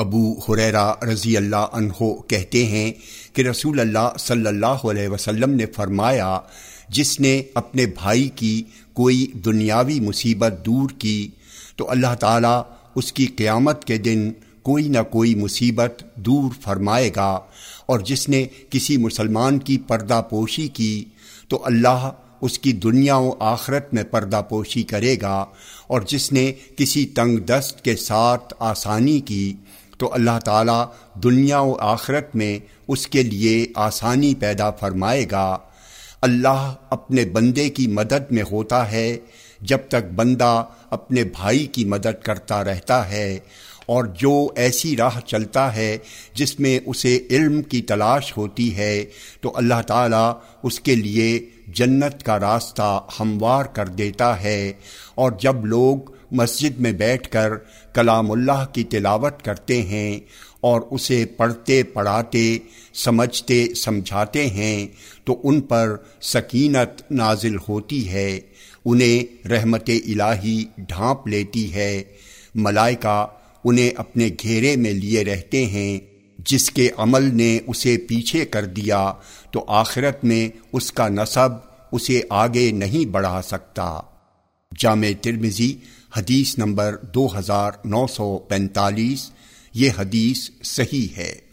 ابو حریرا رضی اللہ عنہ کہتے ہیں کہ رسول اللہ صلی اللہ علیہ وسلم نے فرمایا، جس نے اپنے بھائی کی کوئی دنیاوی مصیبت دور کی، تو اللہ تعالیٰ اس کی قیامت کے دن کوئی نہ کوئی مصیبت دور فرمائے گا، اور جس نے کسی مسلمان کی پردہ پوشی کی، تو اللہ اس کی دنیا و آخرت میں پردہ پوشی کرے گا، اور جس نے کسی تنگ دست کے ساتھ آسانی کی تو اللہ تعالیٰ دنیا و آخرت میں اس کے لیے آسانی پیدا فرمائے گا۔ اللہ اپنے بندے کی مدد میں ہوتا ہے، جب تک بندہ اپنے بھائی کی مدد کرتا رہتا ہے۔ اور جو ایسی راہ چلتا ہے جس میں اسے علم کی تلاش ہوتی ہے، تو اللہ تعالیٰ اس کے لیے جنت کا راستہ ہموار کر دیتا ہے۔ اور جب لوگ مسجد میں بیٹھ کر کلام اللہ کی تلاوت کرتے ہیں اور اسے پڑھتے پڑھاتے، سمجھتے سمجھاتے ہیں، تو ان پر سکینت نازل ہوتی ہے۔ انہیں رحمت الہی ڈھانپ لیتی ہے۔ ملائکہ انہیں اپنے گھیرے میں لیے رہتے ہیں، جس کے عمل نے اسے پیچھے کر دیا، تو آخرت میں اس کا نصب اسے آگے نہیں بڑھا سکتا۔ جامع ترمزی حدیث نمبر دو ہزار نو سو پینتالیس، یہ حدیث صحیح ہے۔